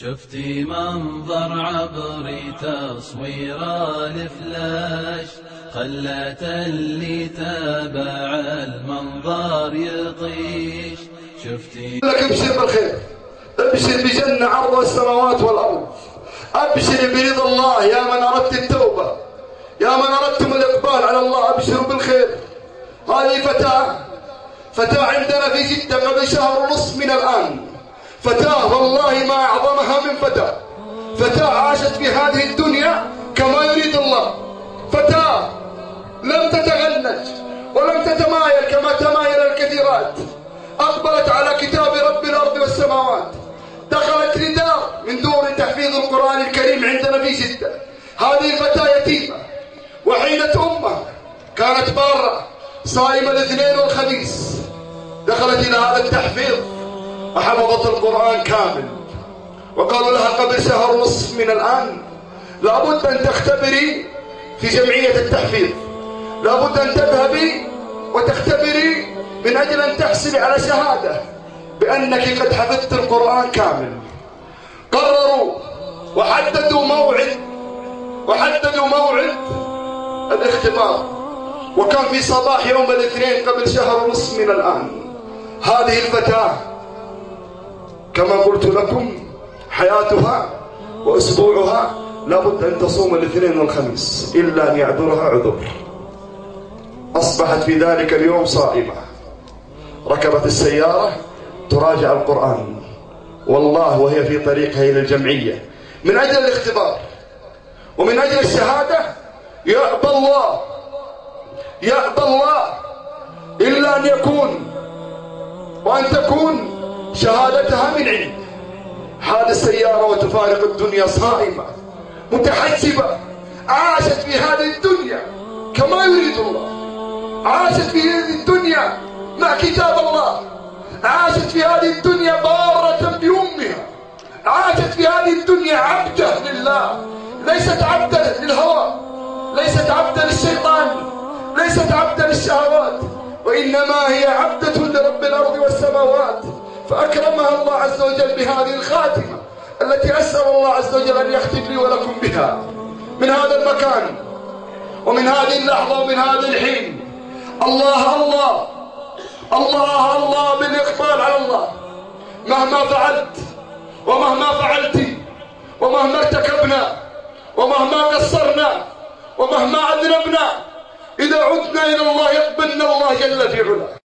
شفتي منظر عبري تصوير الفلاش خلت اللي تابع المنظر يطيش. شفتي لك أبشر بالخير. أبشر بجنة عرض السماوات والأرض. أبشر برضا الله يا من أردت التوبة. يا من أردتم الإقبال على الله ابشروا بالخير. هذه فتاة فتاة عندنا في جدة قبل شهر ونصف من الآن. فتاة والله ما أعظمها من فتاة. فتاة عاشت في هذه الدنيا كما يريد الله. فتاة لم تتغنج ولم تتمايل كما تمايل الكثيرات. أقبلت على كتاب رب الأرض والسماوات. دخلت لدار من دور تحفيظ القرآن الكريم عندنا في جدة هذه الفتاة يتيمة. وحينة أمها كانت بارة صائمة الاثنين والخميس. دخلت إلى هذا التحفيظ. وحفظت القرآن كامل. وقالوا لها قبل شهر ونصف من الآن لابد أن تختبري في جمعية التحفيظ. لابد أن تذهبي وتختبري من أجل أن تحصلي على شهادة بأنك قد حفظت القرآن كامل. قرروا وحددوا موعد وحددوا موعد الاختبار. وكان في صباح يوم الاثنين قبل شهر ونصف من الآن. هذه الفتاة كما قلت لكم حياتها وأسبوعها لابد أن تصوم الاثنين والخميس إلا أن يعذرها عذر. أصبحت في ذلك اليوم صائمة. ركبت السيارة تراجع القرآن. والله وهي في طريقها إلى الجمعية. من أجل الاختبار ومن أجل الشهادة يأبى الله يأبى الله إلا أن يكون شهادتها من عند حال السيارة وتفارق الدنيا صائمة متحجبة عاشت في هذه الدنيا كما يريد الله. عاشت في هذه الدنيا مع كتاب الله. عاشت في هذه الدنيا بارة بأمها. عاشت في هذه الدنيا عبدة لله. ليست عبدا للهوى. ليست عبدا للشيطان. ليست عبدا للشهوات. وإنما هي عبدة لرب الأرض والسماوات. فأكرمها الله عز وجل بهذه الخاتمة التي أسأل الله عز وجل أن يختم لي ولكم بها. من هذا المكان ومن هذه اللحظة ومن هذا الحين. الله الله الله الله بالإقبال على الله. مهما فعلت ومهما فعلت ومهما ارتكبنا ومهما قصرنا ومهما أذنبنا إذا عدنا إلى الله يقبلنا الله جل في علاه.